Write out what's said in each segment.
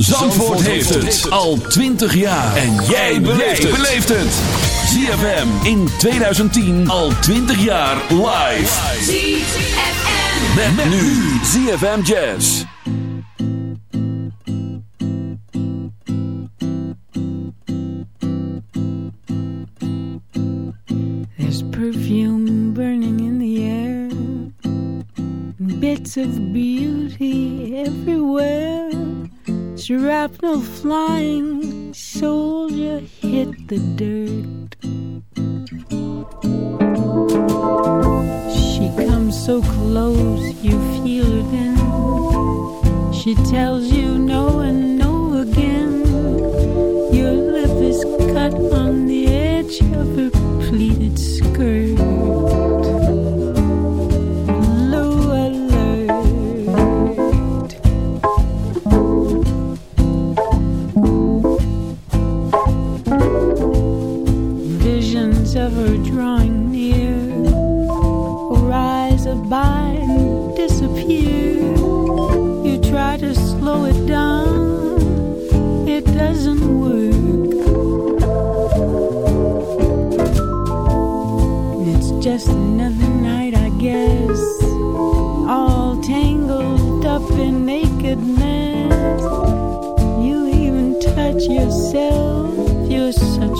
Zandvoort heeft het al 20 jaar. En jij beleeft het. ZFM in 2010 al 20 jaar live. ZFM. Met, met nu ZFM Jazz. There's perfume burning in the air, bits of beauty everywhere. Shrapnel flying, soldier hit the dirt. She comes so close, you feel her then. She tells you no and no again. Your lip is cut on the edge of her pleated skirt. Yourself, you're such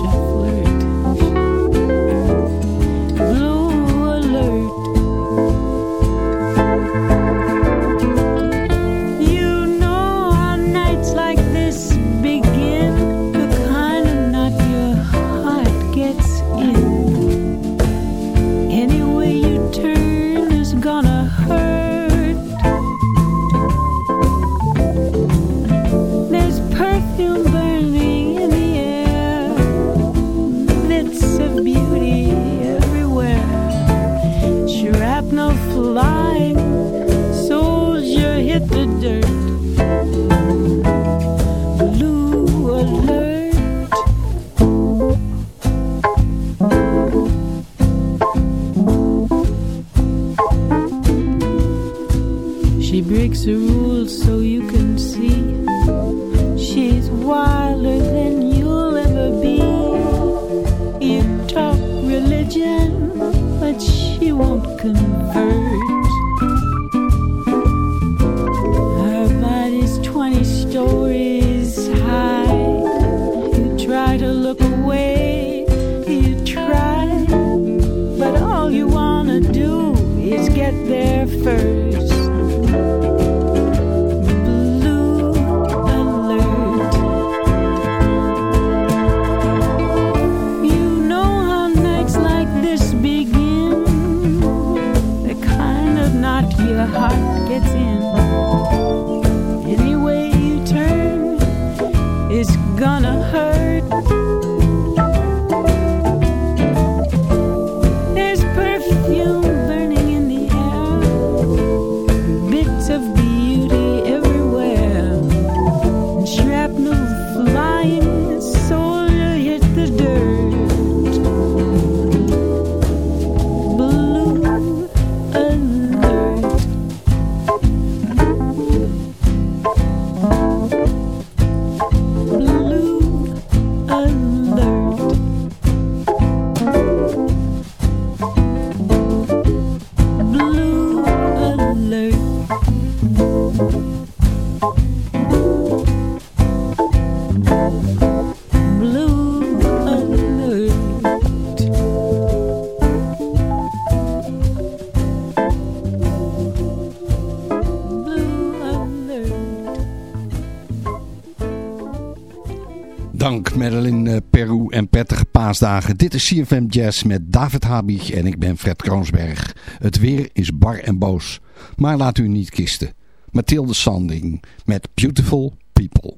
Eh, Peru en prettige paasdagen. Dit is CFM Jazz met David Habich en ik ben Fred Kroonsberg. Het weer is bar en boos, maar laat u niet kisten. Mathilde Sanding met Beautiful People.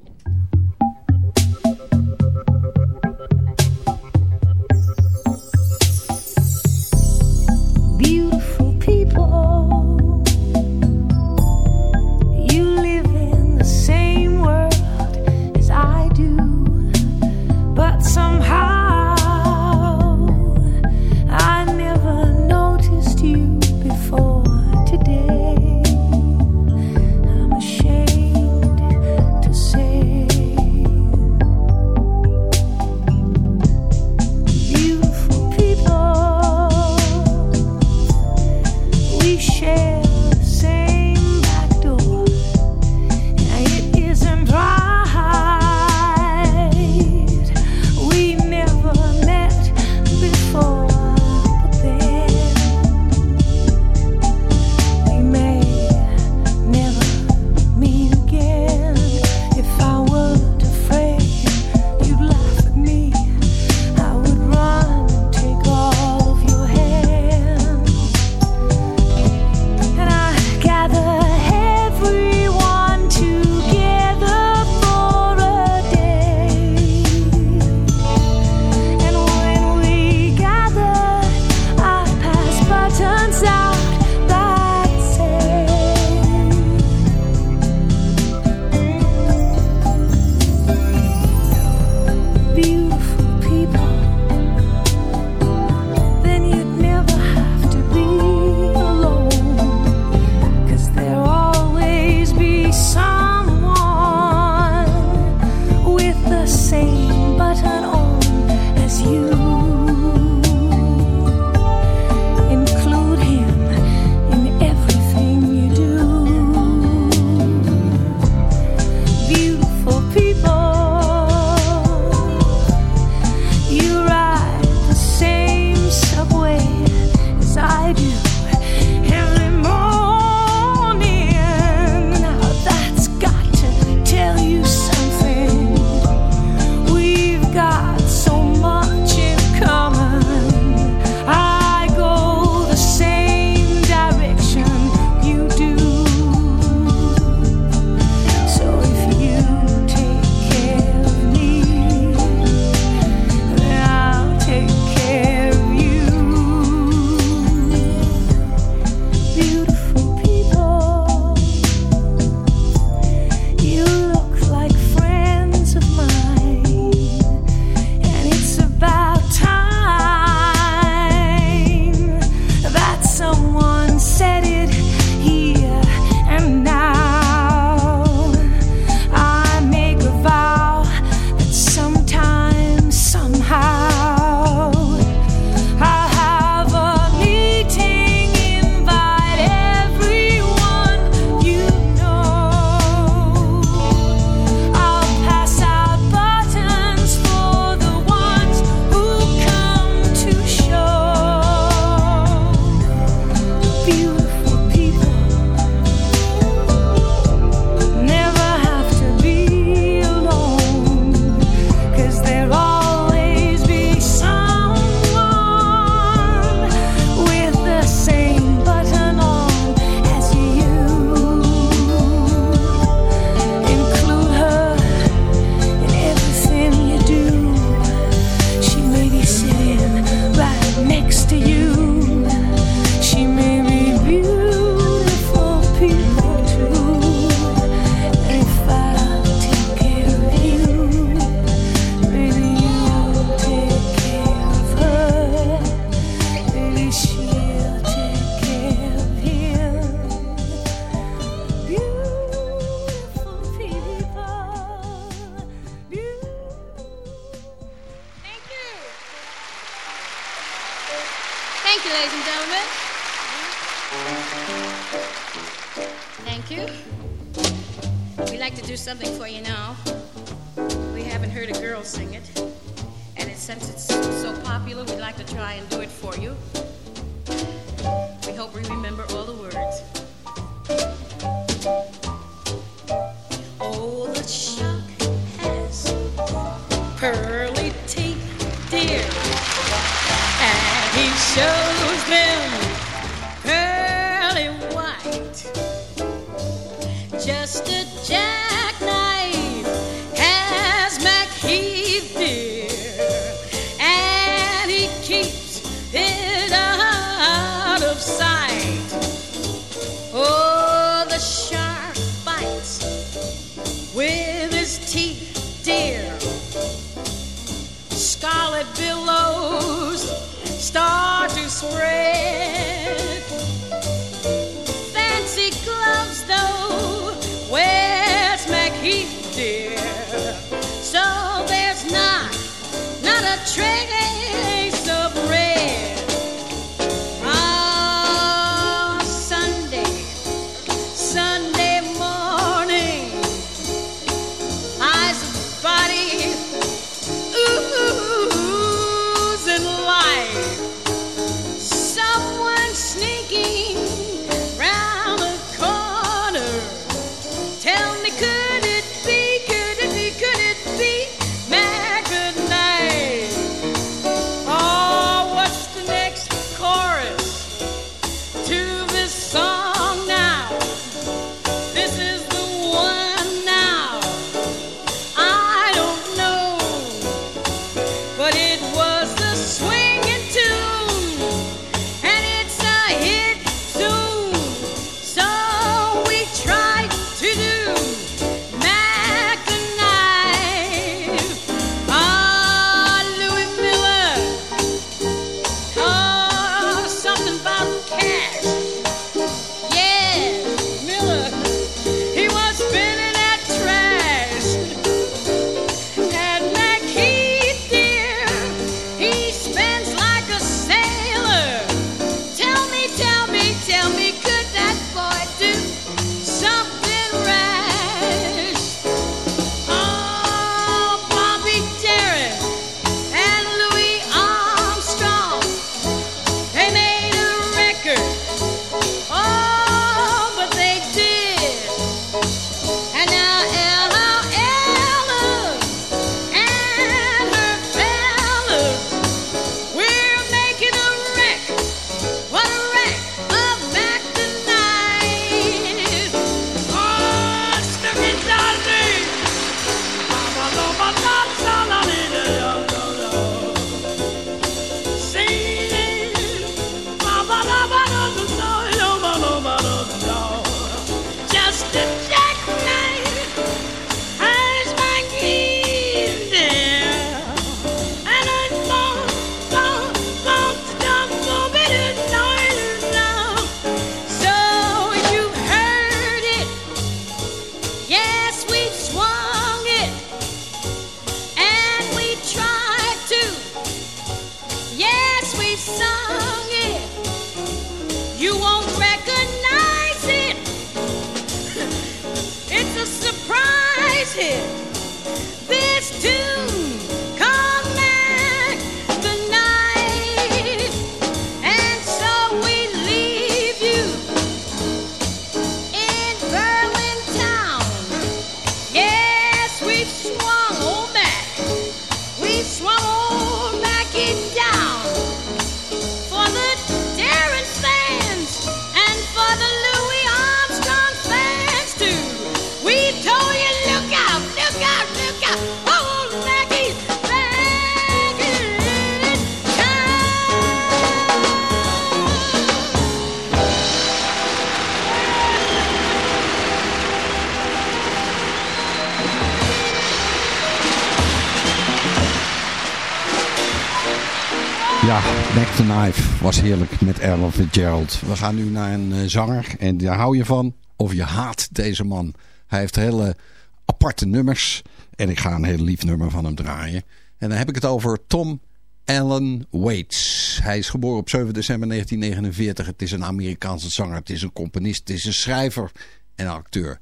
Ja, Back to Knife was heerlijk met Errol Fitzgerald. We gaan nu naar een eh, zanger en daar hou je van of je haat deze man. Hij heeft hele aparte nummers en ik ga een heel lief nummer van hem draaien. En dan heb ik het over Tom Allen Waits. Hij is geboren op 7 december 1949. Het is een Amerikaanse zanger, het is een componist, het is een schrijver en acteur.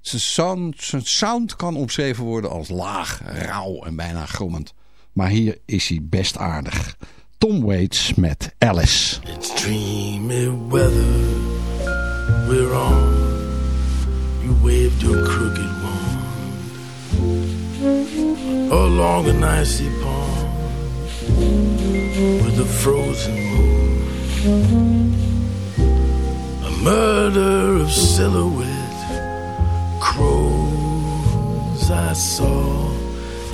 Zijn sound, zijn sound kan omschreven worden als laag, rauw en bijna grommend. Maar hier is hij best aardig. Tom Waits met Alice. It's dreamy weather we're on. You waved your crooked wand along an icy pond with a frozen moon. A murder of silhouette crows I saw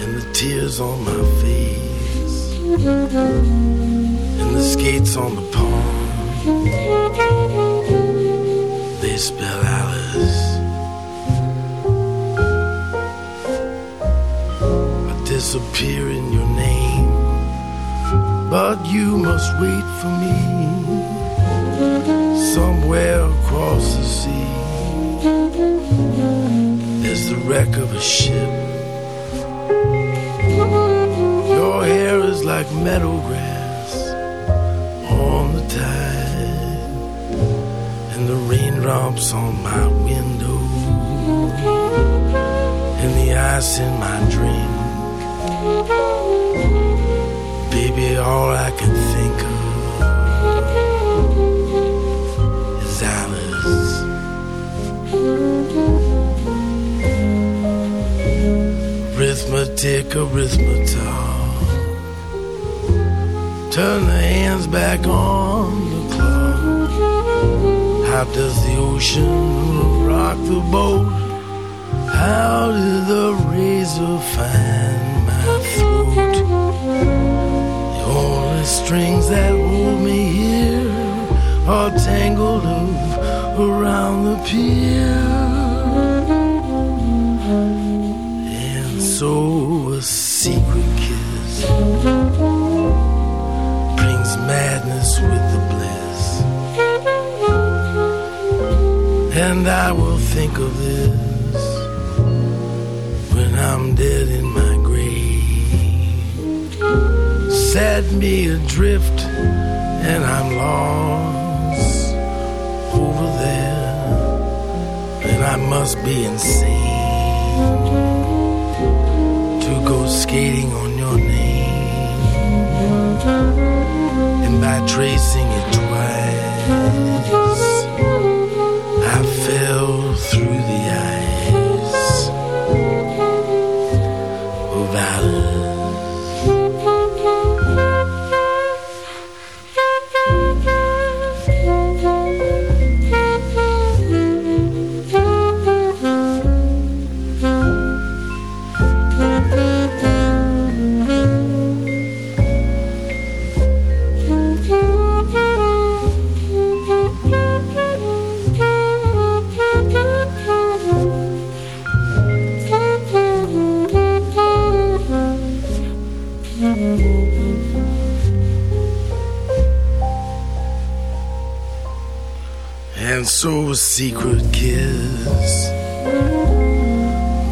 and the tears on my face and the skates on the pond. They spell Alice. I disappear in your name, but you must wait for me somewhere across the sea. There's the wreck of a ship. Your hair is like meadow grass on the tide, and the raindrops on my window, and the ice in my drink. Baby, all I can think of is Alice. Arithmetic, arithmetic. Turn the hands back on the clock. How does the ocean rock the boat? How did the razor find my throat? The only strings that hold me here are tangled up around the pier. And I will think of this when I'm dead in my grave. Set me adrift, and I'm lost over there. And I must be insane to go skating on your name. And by tracing it twice, Phil. So a secret kiss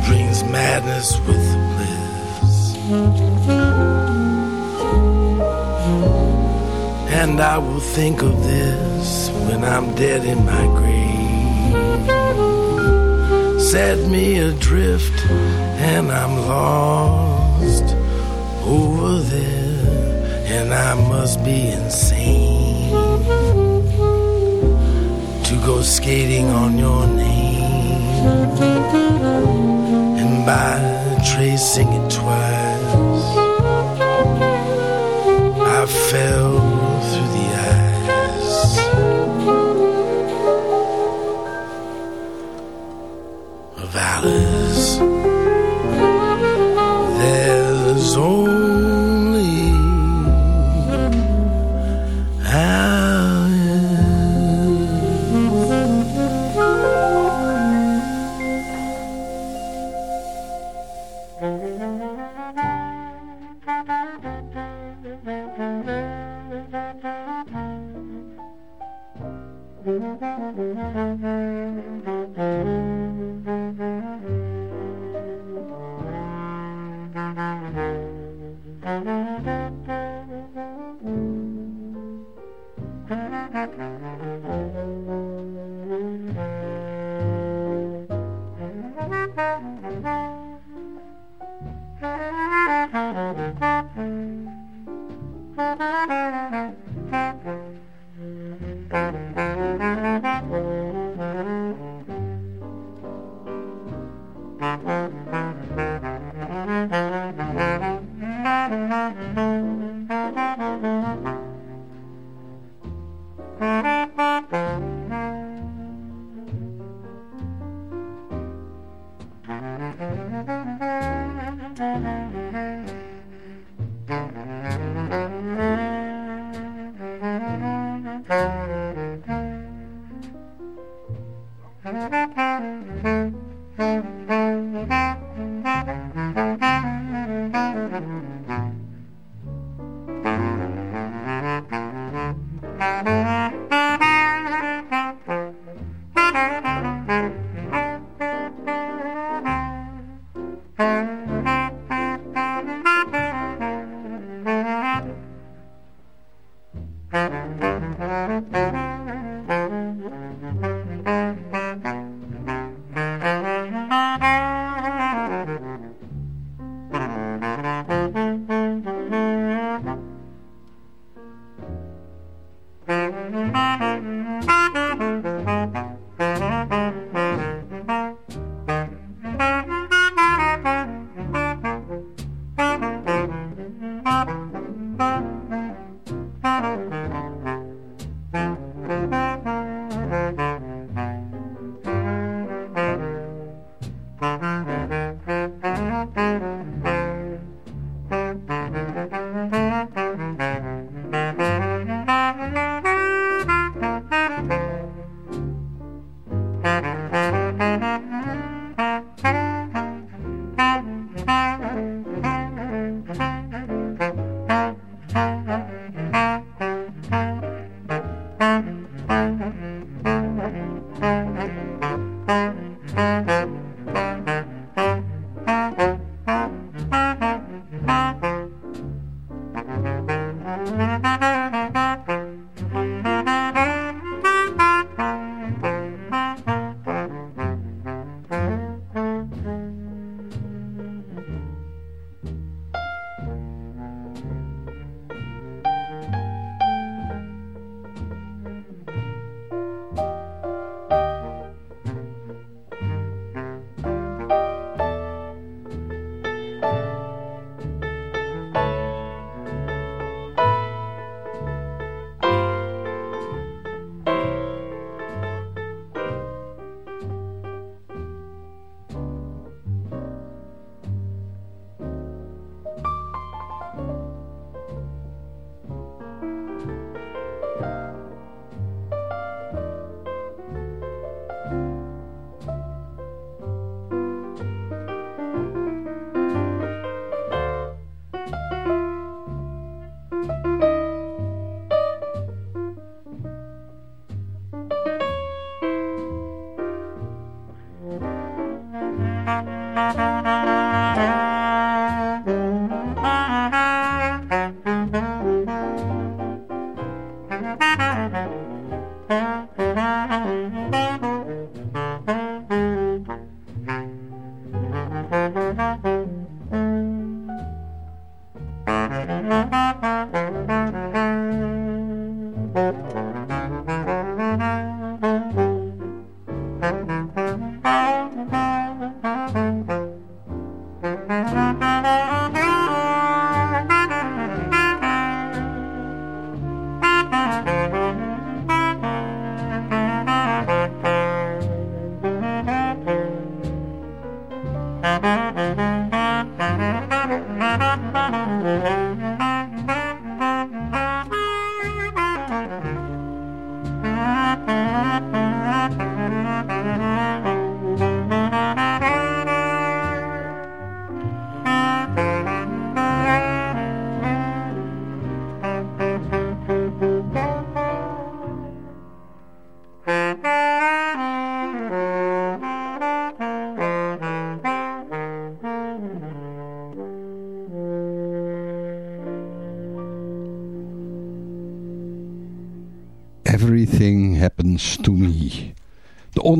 brings madness with bliss. And I will think of this when I'm dead in my grave. Set me adrift, and I'm lost over there, and I must be insane to go skating on your name. And by tracing it twice, I fell through the ice of Alice.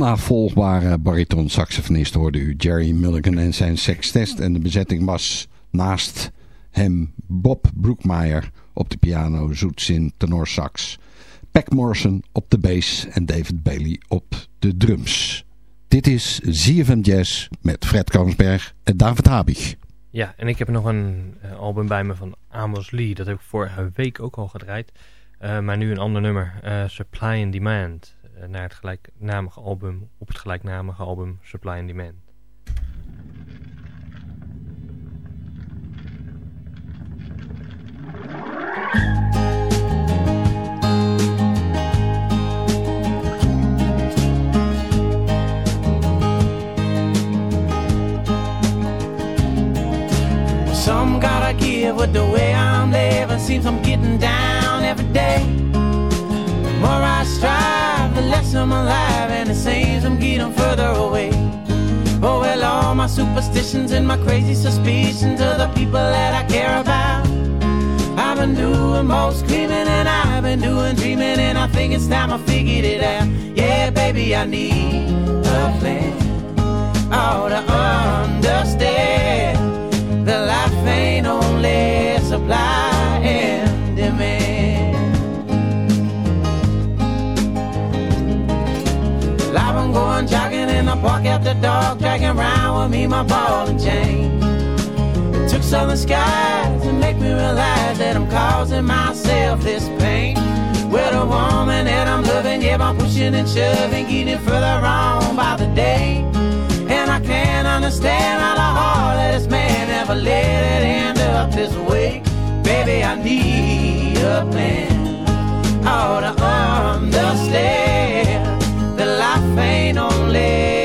Onnavolgbare bariton-saxofonist hoorde u Jerry Mulligan en zijn sextet. En de bezetting was naast hem Bob Brookmeyer op de piano, Zoetzin tenorsax. Pac Morrison op de bass en David Bailey op de drums. Dit is ZFM Jazz met Fred Koonsberg en David Habig. Ja, en ik heb nog een eh, album bij me van Amos Lee. Dat heb ik vorige week ook al gedraaid. Eh, maar nu een ander nummer. eh, Supply and Demand. Eh, naar het gelijknamige album op het gelijknamige album Supply and Demand. Some gotta give with the way I'm living. Seems I'm getting down every day. I'm alive, and it seems I'm getting further away. Oh well, all my superstitions and my crazy suspicions of the people that I care about. I've been doing most screaming and I've been doing dreaming, and I think it's time I figured it out. Yeah, baby, I need a plan. Oh, to understand that life ain't only supply jogging in the dog, dragging around with me my ball and chain. It took southern skies to make me realize that I'm causing myself this pain. With a woman that I'm loving, yeah, I'm pushing and shoving, getting further on by the day. And I can't understand how the heartless man ever let it end up this way. Baby, I need a plan. Oh, to understand that life ain't only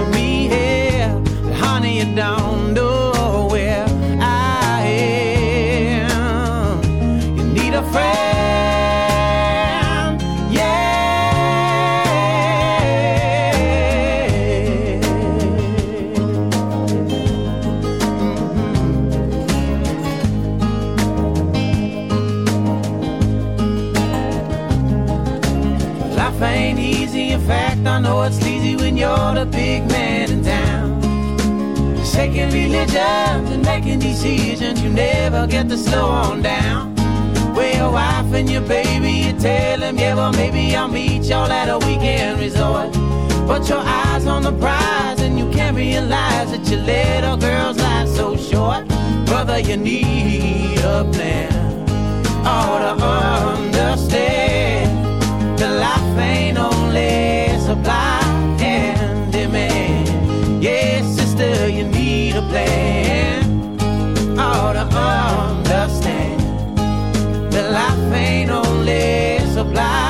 find me here. But honey, you don't you're the big man in town. Shaking religions and making decisions, you never get to slow on down. Where your wife and your baby, you tell them, yeah, well, maybe I'll meet y'all at a weekend resort. But your eyes on the prize, and you can't realize that your little girl's life so short. Brother, you need a plan. Oh, to understand that life ain't only supply a plan. Oh, to understand that life ain't only supply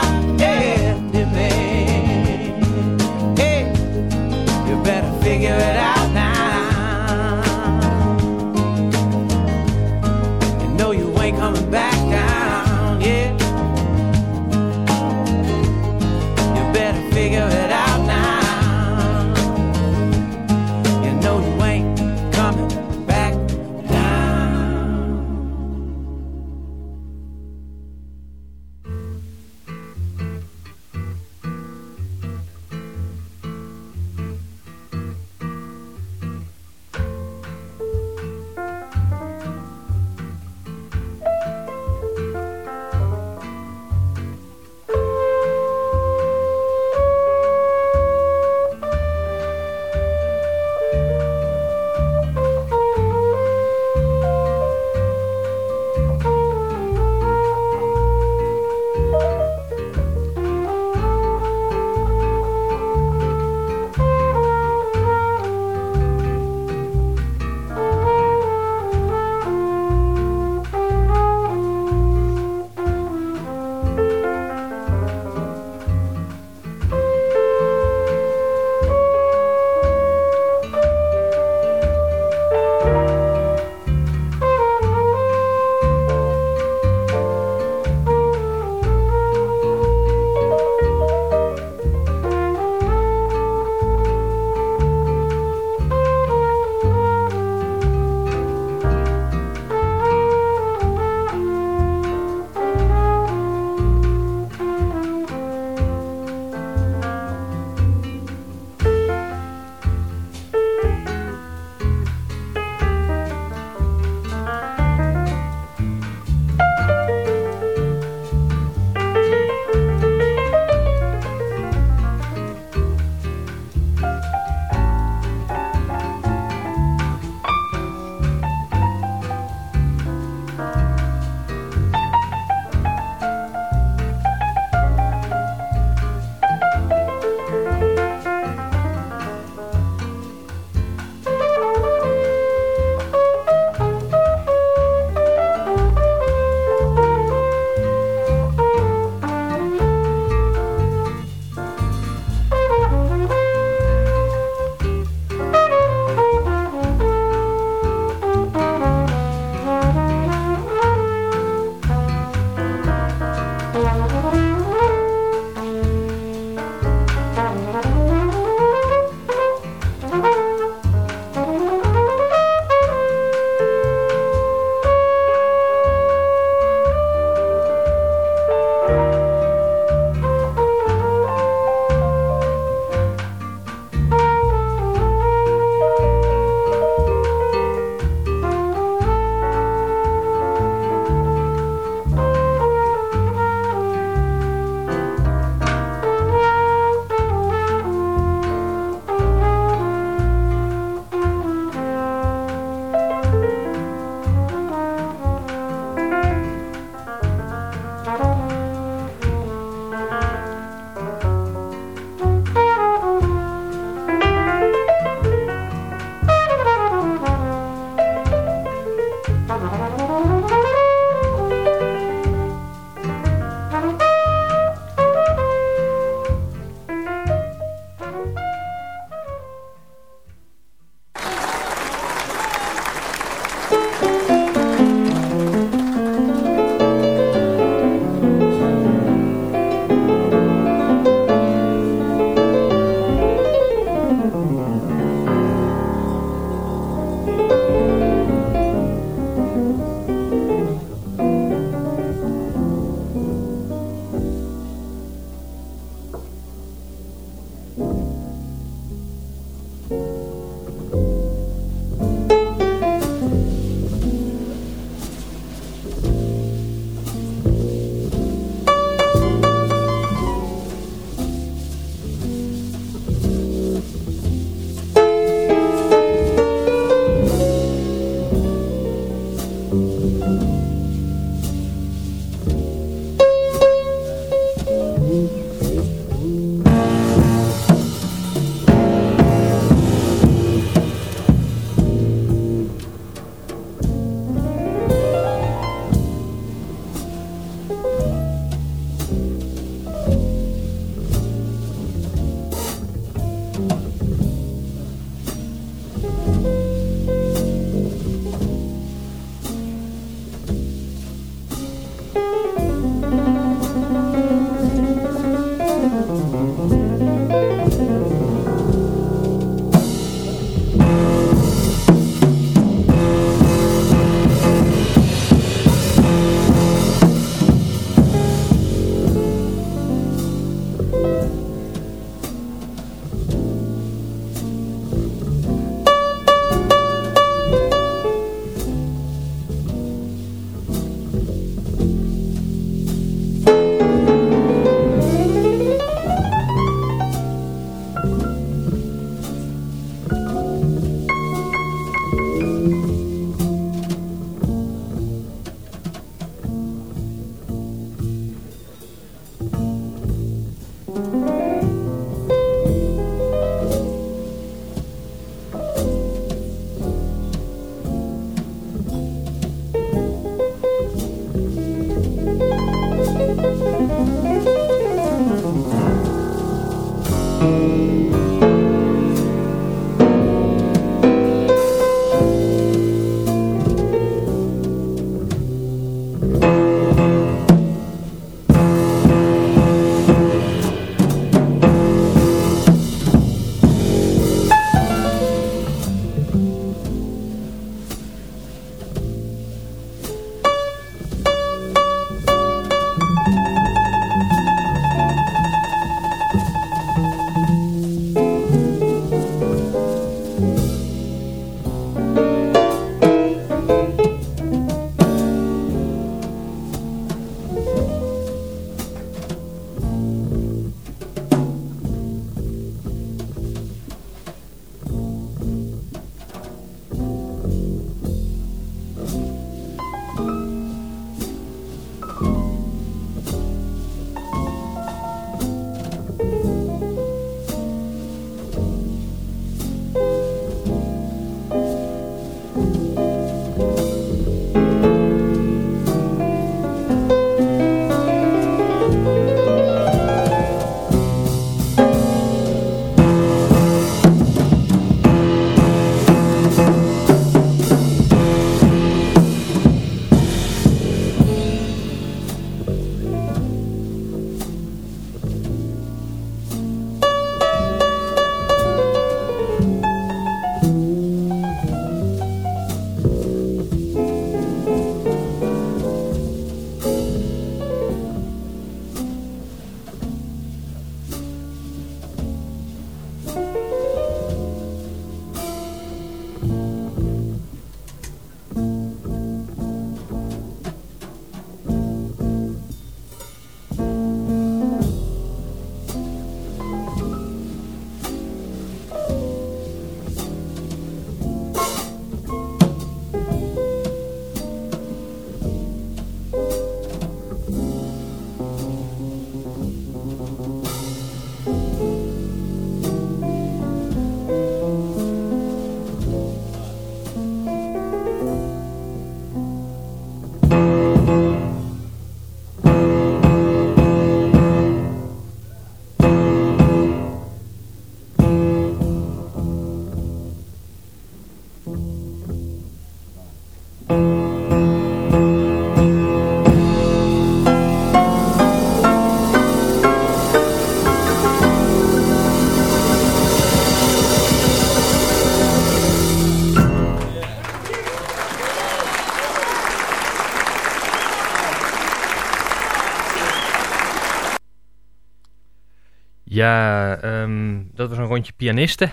Ja, ehm, dat was een rondje pianisten.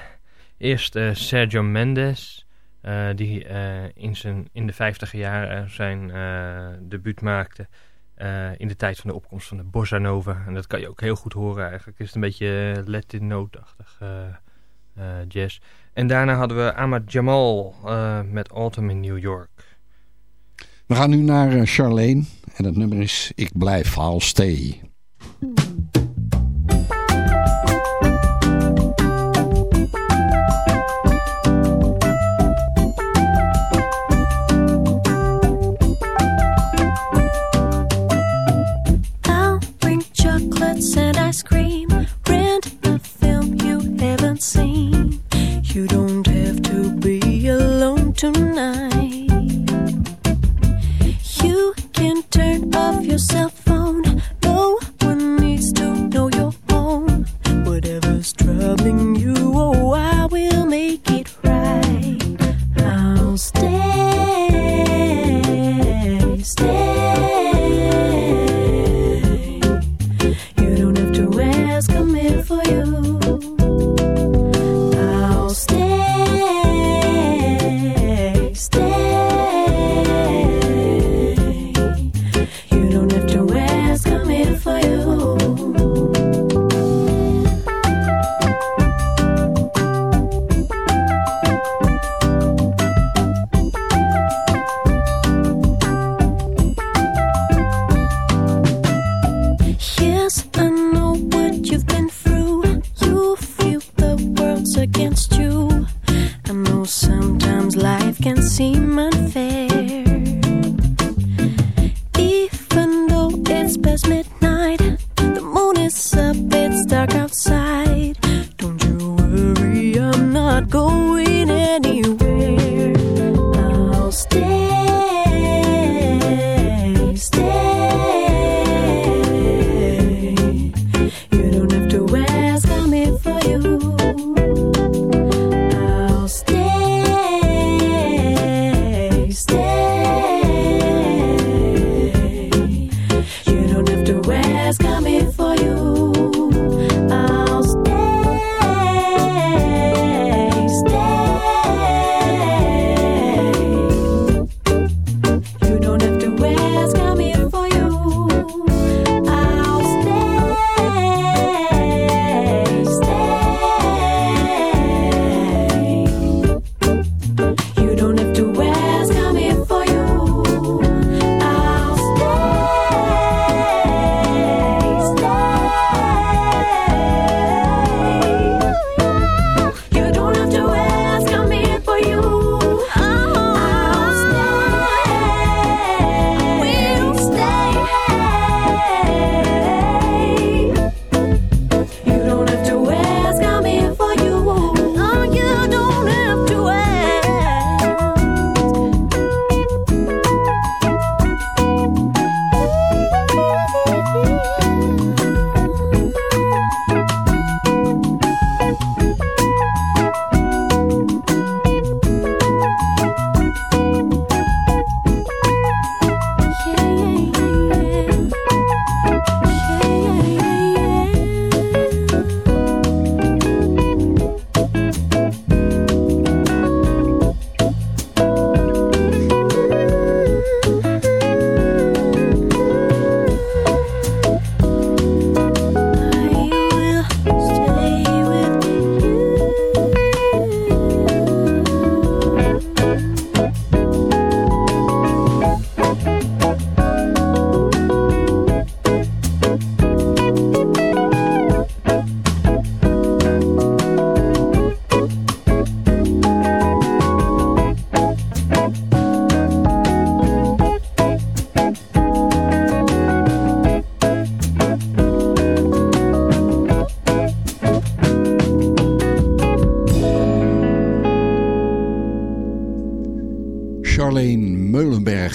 Eerst eh, Sergio Mendes, eh, die eh, in, zijn, in de vijftiger jaren zijn debuut maakte. in de tijd van de opkomst van de bossa nova. En dat kan je ook heel goed horen eigenlijk. Het is een beetje Latin note-achtig jazz. En daarna hadden we Ahmad Jamal met Autumn in New York. We gaan nu naar Charlene. En het nummer is Ik blijf, I'll stay. Haven't seen. You don't have to be alone tonight. You can turn off your cell phone. No one needs to know you're home. Whatever's troubling you, oh, I will make it right. I'll stay, stay.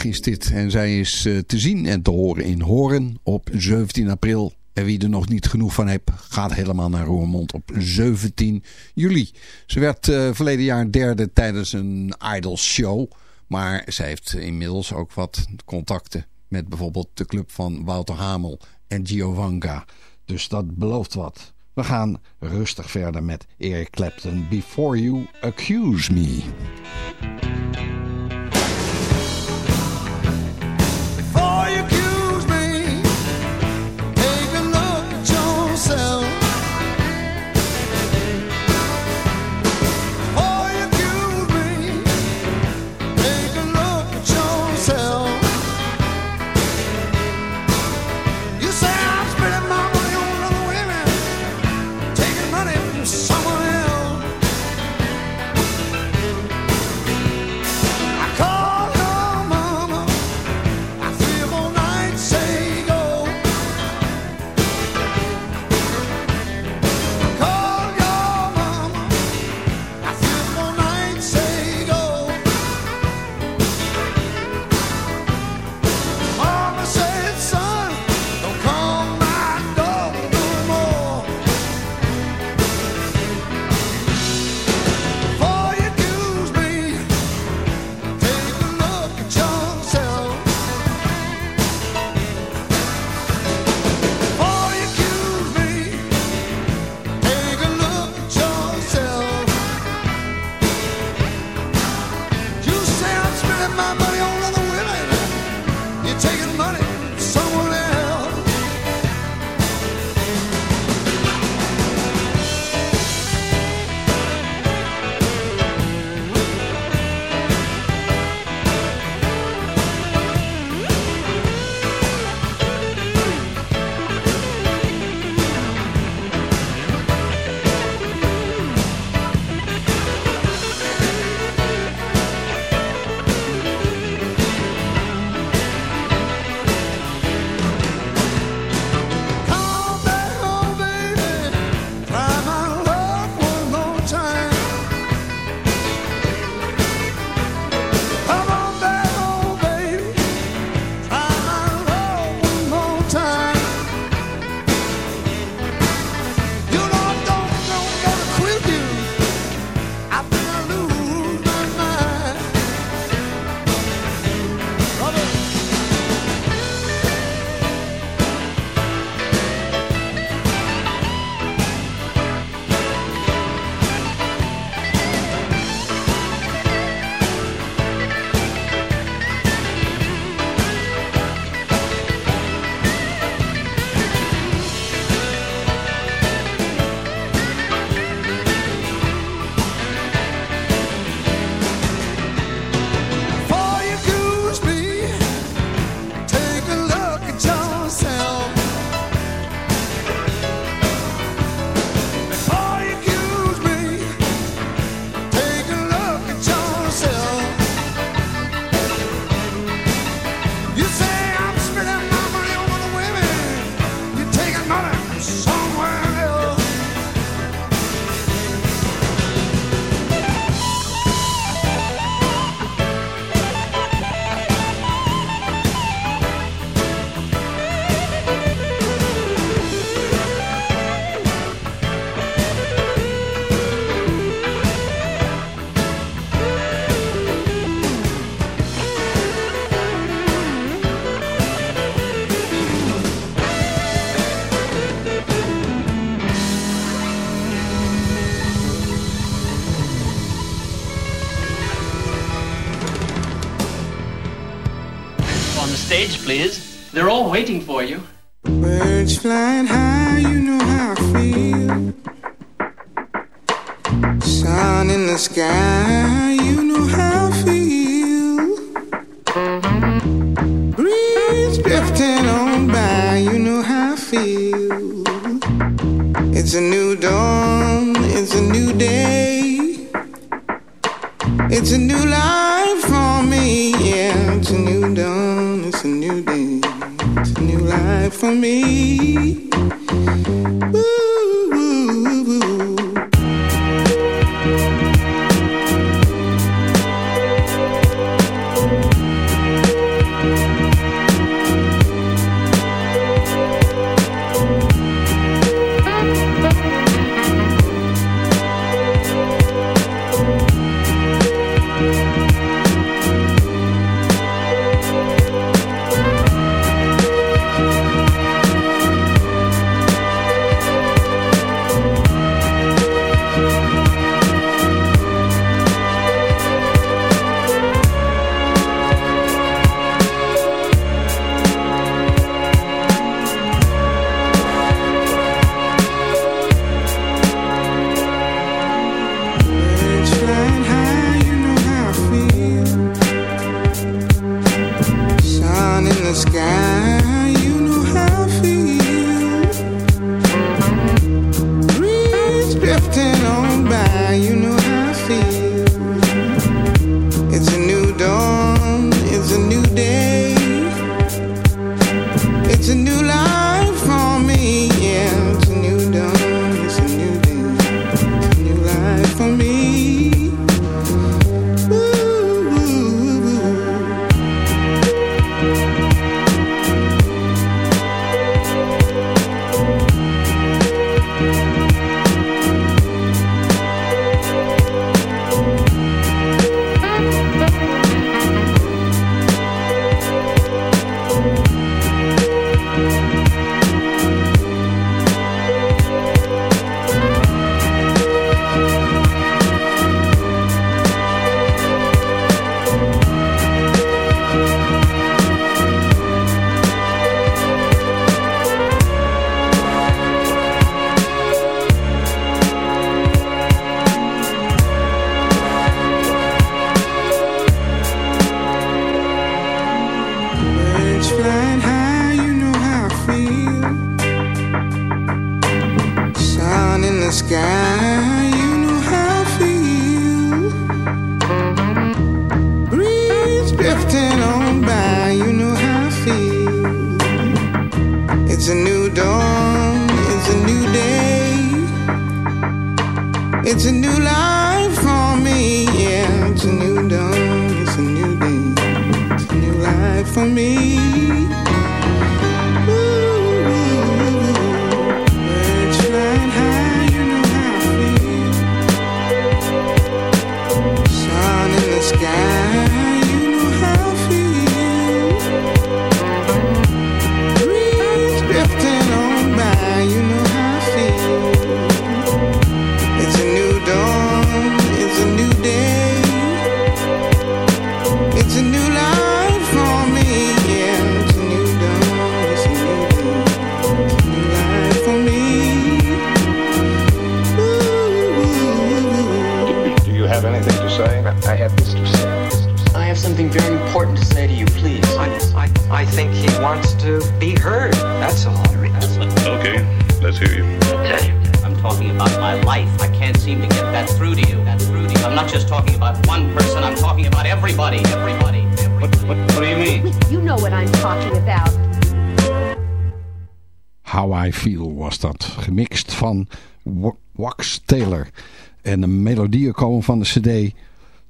Is dit. En zij is eh, te zien en te horen in Horen op 17 april. En wie er nog niet genoeg van heeft, gaat helemaal naar Roermond op 17 juli. Ze werd eh, verleden jaar derde tijdens een Idols show. Maar zij heeft inmiddels ook wat contacten met bijvoorbeeld de club van Wouter Hamel en Giovanka. Dus dat belooft wat. We gaan rustig verder met Eric Clapton. Before You Accuse Me. stage, please. They're all waiting for you. Birds flying high, you know how I feel. Sun in the sky. me. It's a new life. van Wax Taylor. En de melodieën komen van de cd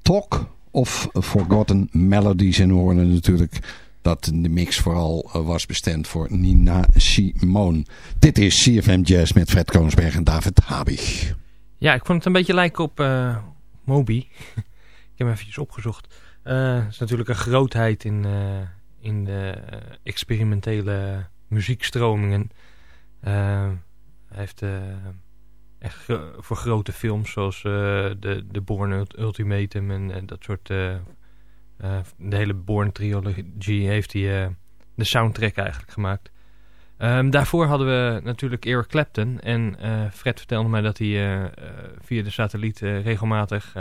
Talk of Forgotten Melodies. En we horen natuurlijk dat de mix vooral eh, was bestemd voor Nina Simone. Dit is CFM Jazz met Fred Koonsberg en David Habig. Ja, ik vond het een beetje lijken op eh, Moby. ik heb hem eventjes opgezocht. Uh, het is natuurlijk een grootheid in, in de experimentele muziekstromingen. Hij heeft eh, echt voor grote films zoals eh, de, de Born Ultimatum en dat soort... Eh, de hele Born-trilogie heeft hij de soundtrack eigenlijk gemaakt. Ehm, daarvoor hadden we natuurlijk Eric Clapton. En Fred vertelde mij dat hij via de satelliet regelmatig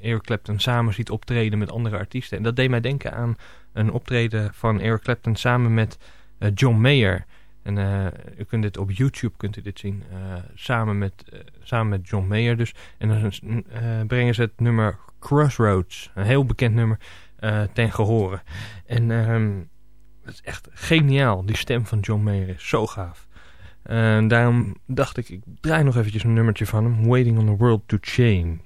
Eric Clapton samen ziet optreden met andere artiesten. En dat deed mij denken aan een optreden van Eric Clapton samen met John Mayer. En eh, u kunt dit op YouTube kunt u dit zien. eh, samen, met, eh, samen met John Mayer dus. En dan brengen ze het nummer Crossroads. Een heel bekend nummer ten gehore. En ehm, het is echt geniaal. Die stem van John Mayer is zo gaaf. Daarom dacht ik, ik draai nog eventjes een nummertje van hem. Waiting on the World to Change.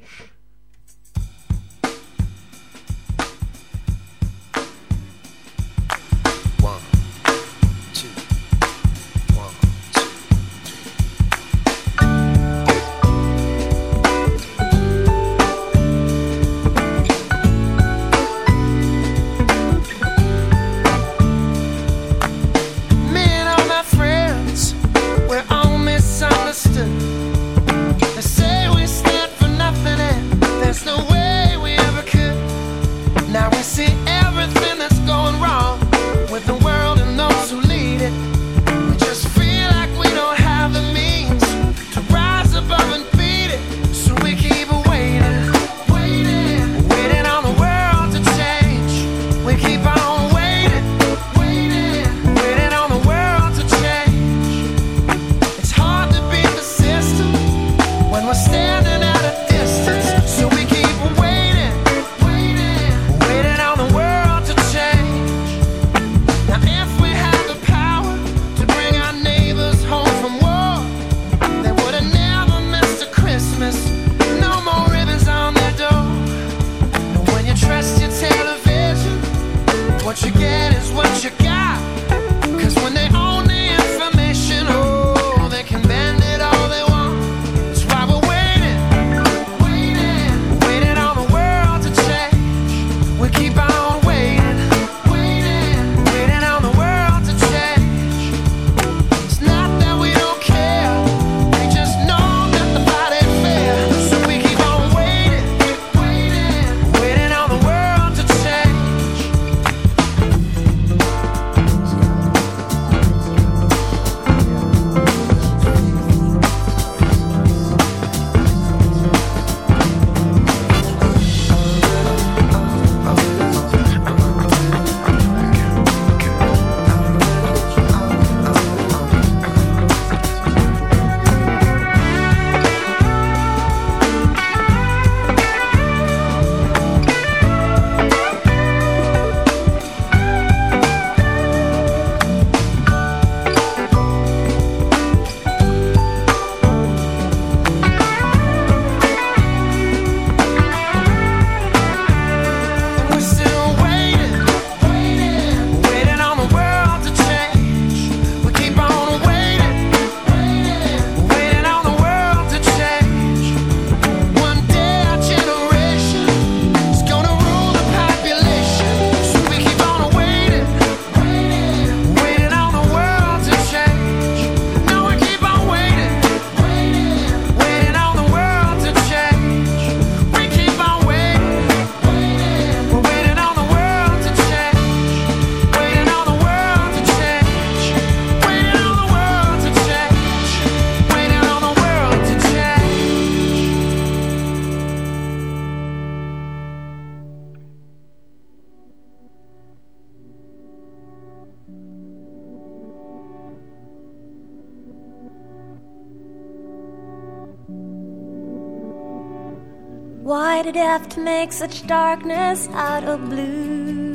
Make such darkness out of blue?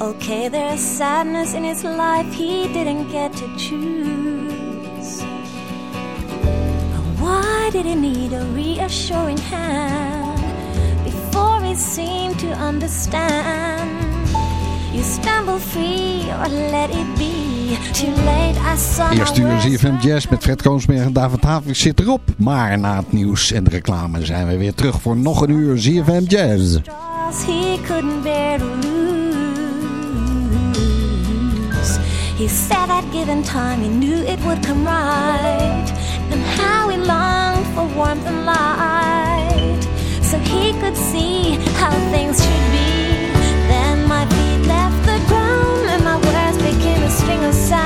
Okay, there's sadness in his life he didn't get to choose. But why did he need a reassuring hand before he seemed to understand? You stumble free or let it be. Eerste uur ZFM Jazz met Fred Koonsberg en David Havik zit erop. Maar na het nieuws en de reclame zijn we weer terug voor nog een uur ZFM Jazz. he couldn't bear to lose. He said that given time he knew it would come right. And how he longed for warmth and light. So he could see how things should be. string of.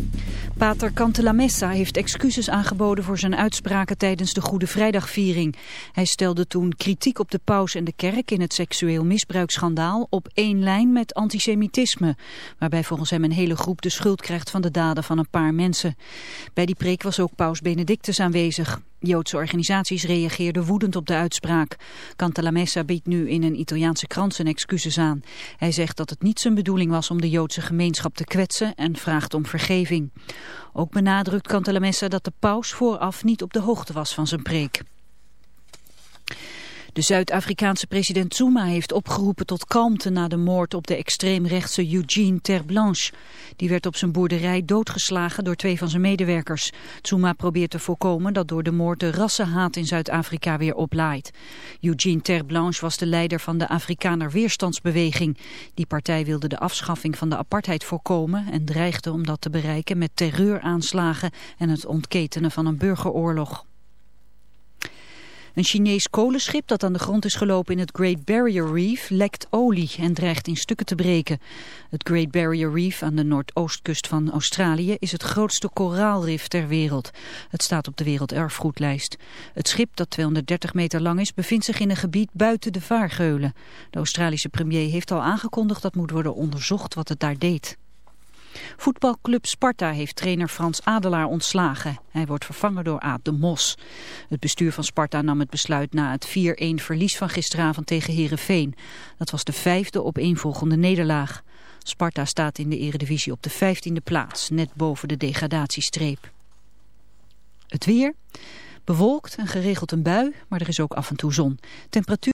Pater Cantalamessa heeft excuses aangeboden voor zijn uitspraken tijdens de Goede Vrijdagviering. Hij stelde toen kritiek op de paus en de kerk in het seksueel misbruiksschandaal op één lijn met antisemitisme, waarbij volgens hem een hele groep de schuld krijgt van de daden van een paar mensen. Bij die preek was ook paus Benedictus aanwezig. Joodse organisaties reageerden woedend op de uitspraak. Cantalamessa biedt nu in een Italiaanse krant zijn excuses aan. Hij zegt dat het niet zijn bedoeling was om de Joodse gemeenschap te kwetsen en vraagt om vergeving. Ook benadrukt Cantalamessa dat de paus vooraf niet op de hoogte was van zijn preek. De Zuid-Afrikaanse president Zuma heeft opgeroepen tot kalmte na de moord op de extreemrechtse Eugene Terblanche. Die werd op zijn boerderij doodgeslagen door twee van zijn medewerkers. Zuma probeert te voorkomen dat door de moord de rassenhaat in Zuid-Afrika weer oplaait. Eugene Terblanche was de leider van de Afrikaner Weerstandsbeweging. Die partij wilde de afschaffing van de apartheid voorkomen en dreigde om dat te bereiken met terreuraanslagen en het ontketenen van een burgeroorlog. Een Chinees kolenschip dat aan de grond is gelopen in het Great Barrier Reef lekt olie en dreigt in stukken te breken. Het Great Barrier Reef aan de noordoostkust van Australië is het grootste koraalrif ter wereld. Het staat op de werelderfgoedlijst. Het schip dat 230 meter lang is bevindt zich in een gebied buiten de vaargeulen. De Australische premier heeft al aangekondigd dat moet worden onderzocht wat het daar deed. Voetbalclub Sparta heeft trainer Frans Adelaar ontslagen. Hij wordt vervangen door Aad de Mos. Het bestuur van Sparta nam het besluit na het 4-1 verlies van gisteravond tegen Herenveen. Dat was de vijfde opeenvolgende nederlaag. Sparta staat in de eredivisie op de vijftiende plaats, net boven de degradatiestreep. Het weer, bewolkt en geregeld een bui, maar er is ook af en toe zon. Temperatuur